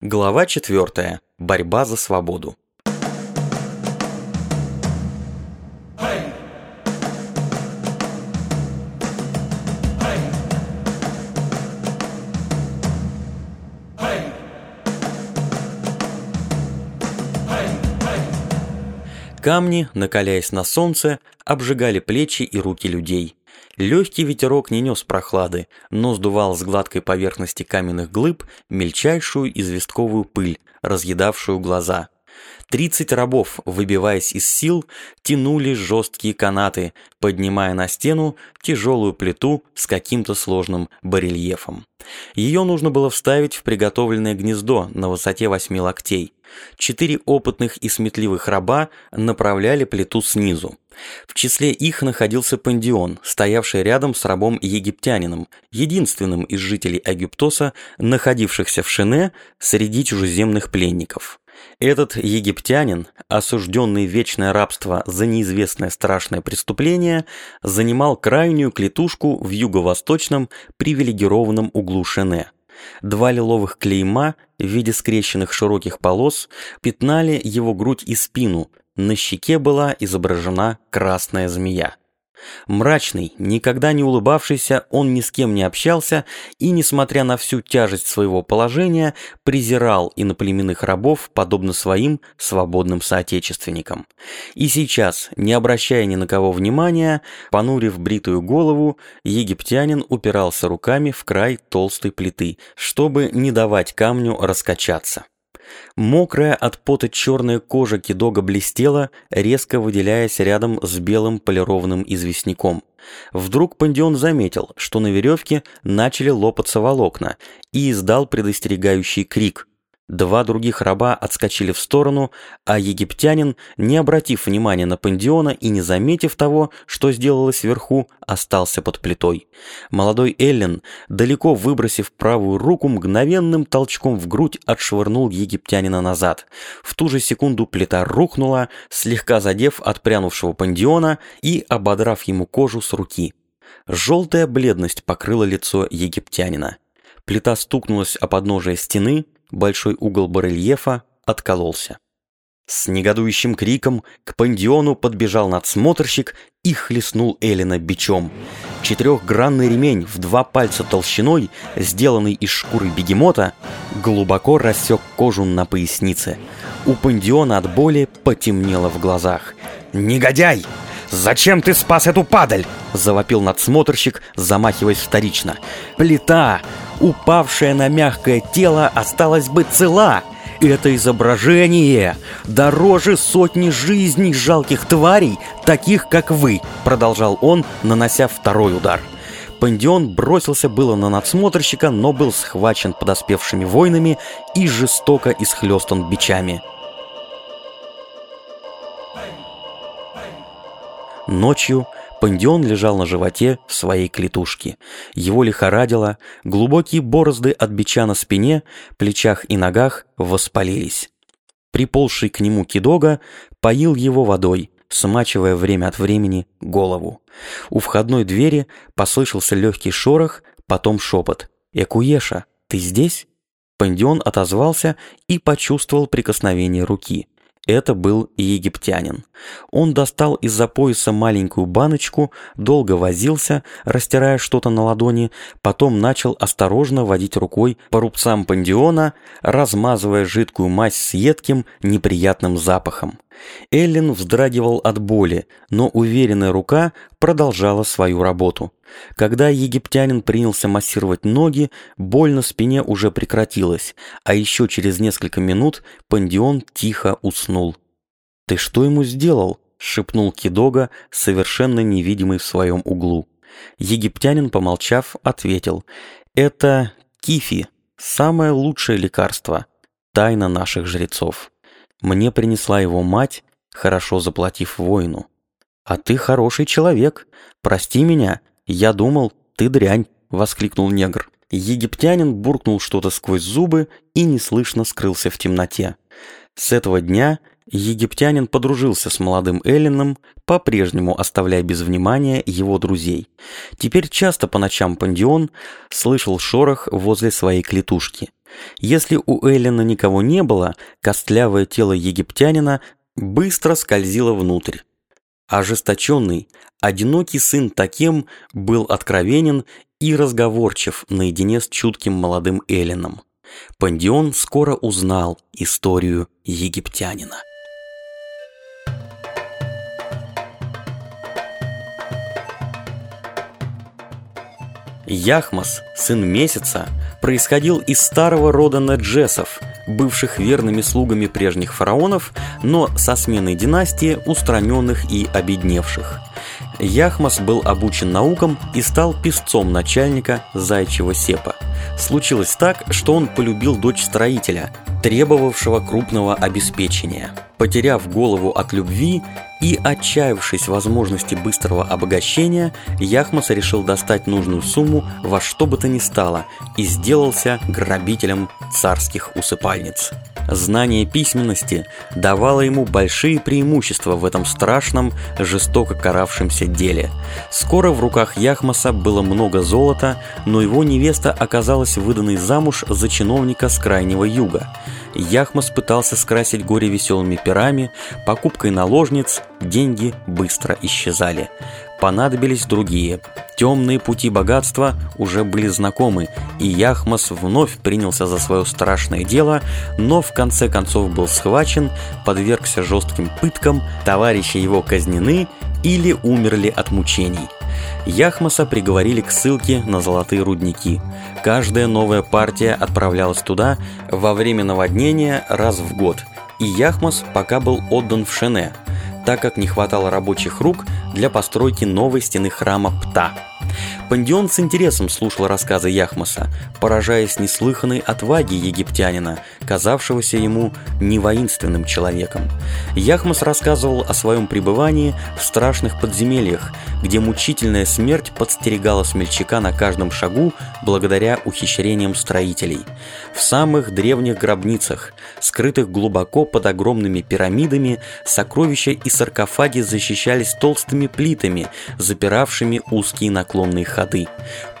Глава 4. Борьба за свободу. Камни, накаляясь на солнце, обжигали плечи и руки людей. Легкий ветерок не нес прохлады, но сдувал с гладкой поверхности каменных глыб мельчайшую известковую пыль, разъедавшую глаза. Тридцать рабов, выбиваясь из сил, тянули жесткие канаты, поднимая на стену тяжелую плиту с каким-то сложным барельефом. Ее нужно было вставить в приготовленное гнездо на высоте восьми локтей. Четыре опытных и сметливых раба направляли плиту снизу. В числе их находился Пандион, стоявший рядом с рабом-египтянином, единственным из жителей Египтоса, находившихся в Шине среди чужеземных пленников. Этот египтянин, осужденный в вечное рабство за неизвестное страшное преступление, занимал крайнюю клетушку в юго-восточном привилегированном углу Шене. Два лиловых клейма в виде скрещенных широких полос пятнали его грудь и спину, на щеке была изображена красная змея. Мрачный, никогда не улыбавшийся, он ни с кем не общался и, несмотря на всю тяжесть своего положения, презирал иноплеменных рабов, подобно своим свободным соотечественникам. И сейчас, не обращая ни на кого внимания, понурив бритую голову, египтянин упирался руками в край толстой плиты, чтобы не давать камню раскачаться. Мокрая от пота черная кожа кидога блестела, резко выделяясь рядом с белым полированным известняком. Вдруг Пандион заметил, что на веревке начали лопаться волокна, и издал предостерегающий крик. Два других раба отскочили в сторону, а египтянин, не обратив внимания на Пандиона и не заметив того, что сделалось вверху, остался под плитой. Молодой Эллен, далеко выбросив правую руку, мгновенным толчком в грудь отшвырнул египтянина назад. В ту же секунду плита рухнула, слегка задев отпрянувшего Пандиона и ободрав ему кожу с руки. Желтая бледность покрыла лицо египтянина. Плита стукнулась о подножие стены, большой угол барельефа откололся. С негодующим криком к пандиону подбежал надсмотрщик и хлестнул Эллина бичом. Четырехгранный ремень в два пальца толщиной, сделанный из шкуры бегемота, глубоко рассек кожу на пояснице. У пандиона от боли потемнело в глазах. «Негодяй! Зачем ты спас эту падаль?» — завопил надсмотрщик, замахиваясь вторично. «Плита! упавшая на мягкое тело, осталась бы цела. Это изображение дороже сотни жизней жалких тварей, таких как вы, продолжал он, нанося второй удар. Пандион бросился было на надсмотрщика, но был схвачен подоспевшими воинами и жестоко исхлестан бичами. Ночью Пандион лежал на животе в своей клетушке. Его лихорадило, глубокие борозды от бича на спине, плечах и ногах воспалились. Приползший к нему кидога поил его водой, смачивая время от времени голову. У входной двери послышался легкий шорох, потом шепот. «Экуеша, ты здесь?» Пандион отозвался и почувствовал прикосновение руки. Это был египтянин. Он достал из-за пояса маленькую баночку, долго возился, растирая что-то на ладони, потом начал осторожно водить рукой по рубцам пандиона, размазывая жидкую мазь с едким, неприятным запахом. Эллен вздрагивал от боли, но уверенная рука продолжала свою работу. Когда египтянин принялся массировать ноги, боль на спине уже прекратилась, а еще через несколько минут Пандион тихо уснул. «Ты что ему сделал?» — шепнул Кидога, совершенно невидимый в своем углу. Египтянин, помолчав, ответил. «Это кифи, самое лучшее лекарство, тайна наших жрецов. Мне принесла его мать, хорошо заплатив воину. А ты хороший человек, прости меня, «Я думал, ты дрянь!» — воскликнул негр. Египтянин буркнул что-то сквозь зубы и неслышно скрылся в темноте. С этого дня египтянин подружился с молодым Эллином, по-прежнему оставляя без внимания его друзей. Теперь часто по ночам Пандион слышал шорох возле своей клетушки. Если у Эллина никого не было, костлявое тело египтянина быстро скользило внутрь. Ожесточенный, одинокий сын Такем был откровенен и разговорчив наедине с чутким молодым Эллином. Пандион скоро узнал историю египтянина. Яхмас, сын Месяца, происходил из старого рода Неджесов, бывших верными слугами прежних фараонов, но со сменой династии устраненных и обедневших. Яхмас был обучен наукам и стал писцом начальника Зайчего Сепа. Случилось так, что он полюбил дочь строителя, требовавшего крупного обеспечения. Потеряв голову от любви и отчаявшись возможности быстрого обогащения, Яхмас решил достать нужную сумму во что бы то ни стало и сделался грабителем царских усыпальниц. Знание письменности давало ему большие преимущества в этом страшном, жестоко каравшемся деле. Скоро в руках Яхмаса было много золота, но его невеста оказалась выданной замуж за чиновника с крайнего юга. Яхмас пытался скрасить горе веселыми пирами, покупкой наложниц, деньги быстро исчезали. Понадобились другие. Темные пути богатства уже были знакомы, и Яхмас вновь принялся за свое страшное дело, но в конце концов был схвачен, подвергся жестким пыткам, товарищи его казнены или умерли от мучений. Яхмаса приговорили к ссылке на золотые рудники. Каждая новая партия отправлялась туда во время наводнения раз в год, и Яхмас пока был отдан в Шене, так как не хватало рабочих рук для постройки новой стены храма Пта. Пандион с интересом слушал рассказы Яхмаса, поражаясь неслыханной отваге египтянина, казавшегося ему невоинственным человеком. Яхмас рассказывал о своем пребывании в страшных подземельях, где мучительная смерть подстерегала смельчака на каждом шагу благодаря ухищрениям строителей. В самых древних гробницах, скрытых глубоко под огромными пирамидами, сокровища и саркофаги защищались толстыми плитами, запиравшими узкие наклонные ходы.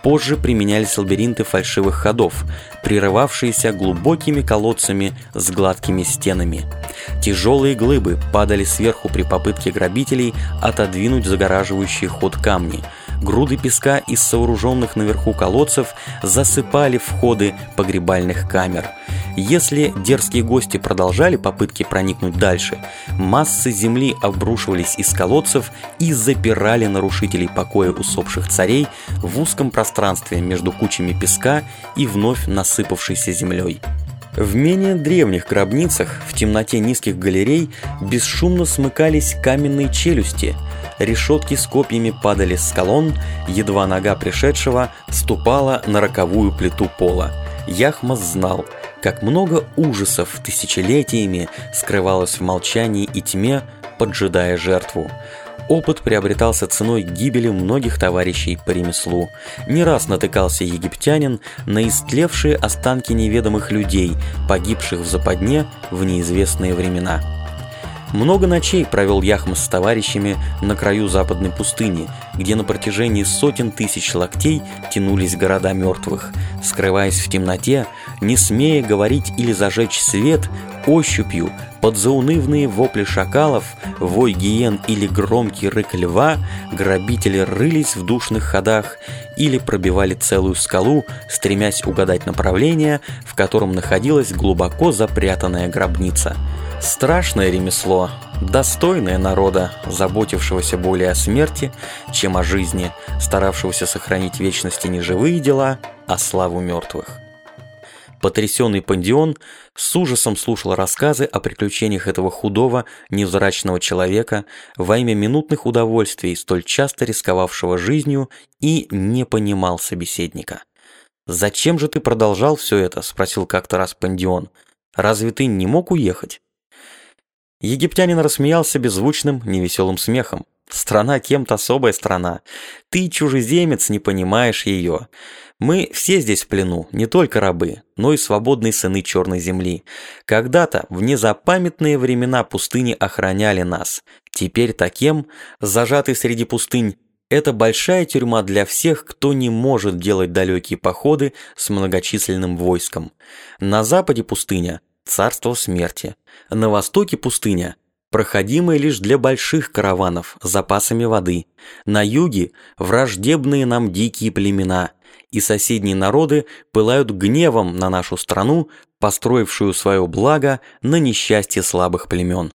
Позже применялись лабиринты фальшивых ходов, прерывавшиеся глубокими колодцами с гладкими стенами. Тяжелые глыбы падали сверху при попытке грабителей отодвинуть загораживающий ход камни. Груды песка из сооруженных наверху колодцев засыпали входы погребальных камер. Если дерзкие гости продолжали попытки проникнуть дальше, массы земли обрушивались из колодцев и запирали нарушителей покоя усопших царей в узком пространстве между кучами песка и вновь насыпавшейся землей. В менее древних гробницах в темноте низких галерей бесшумно смыкались каменные челюсти, решетки с копьями падали с колонн, едва нога пришедшего ступала на роковую плиту пола. Яхмас знал, как много ужасов тысячелетиями скрывалось в молчании и тьме, поджидая жертву. Опыт приобретался ценой гибели многих товарищей по ремеслу. Не раз натыкался египтянин на истлевшие останки неведомых людей, погибших в западне в неизвестные времена. Много ночей провел Яхмас с товарищами на краю западной пустыни, где на протяжении сотен тысяч локтей тянулись города мертвых. Скрываясь в темноте, не смея говорить или зажечь свет, ощупью, под заунывные вопли шакалов, вой гиен или громкий рык льва, грабители рылись в душных ходах или пробивали целую скалу, стремясь угадать направление, в котором находилась глубоко запрятанная гробница – Страшное ремесло, достойное народа, заботившегося более о смерти, чем о жизни, старавшегося сохранить вечности не живые дела, а славу мертвых. Потрясенный Пандион с ужасом слушал рассказы о приключениях этого худого, невзрачного человека во имя минутных удовольствий, столь часто рисковавшего жизнью, и не понимал собеседника. «Зачем же ты продолжал все это?» – спросил как-то раз Пандион. «Разве ты не мог уехать?» Египтянин рассмеялся беззвучным, невеселым смехом. «Страна кем-то особая страна. Ты, чужеземец, не понимаешь ее. Мы все здесь в плену, не только рабы, но и свободные сыны Черной Земли. Когда-то, в незапамятные времена пустыни охраняли нас. Теперь таким, зажатый среди пустынь, Это большая тюрьма для всех, кто не может делать далекие походы с многочисленным войском. На западе пустыня – царство смерти. На востоке пустыня – проходимая лишь для больших караванов с запасами воды. На юге – враждебные нам дикие племена. И соседние народы пылают гневом на нашу страну, построившую свое благо на несчастье слабых племен.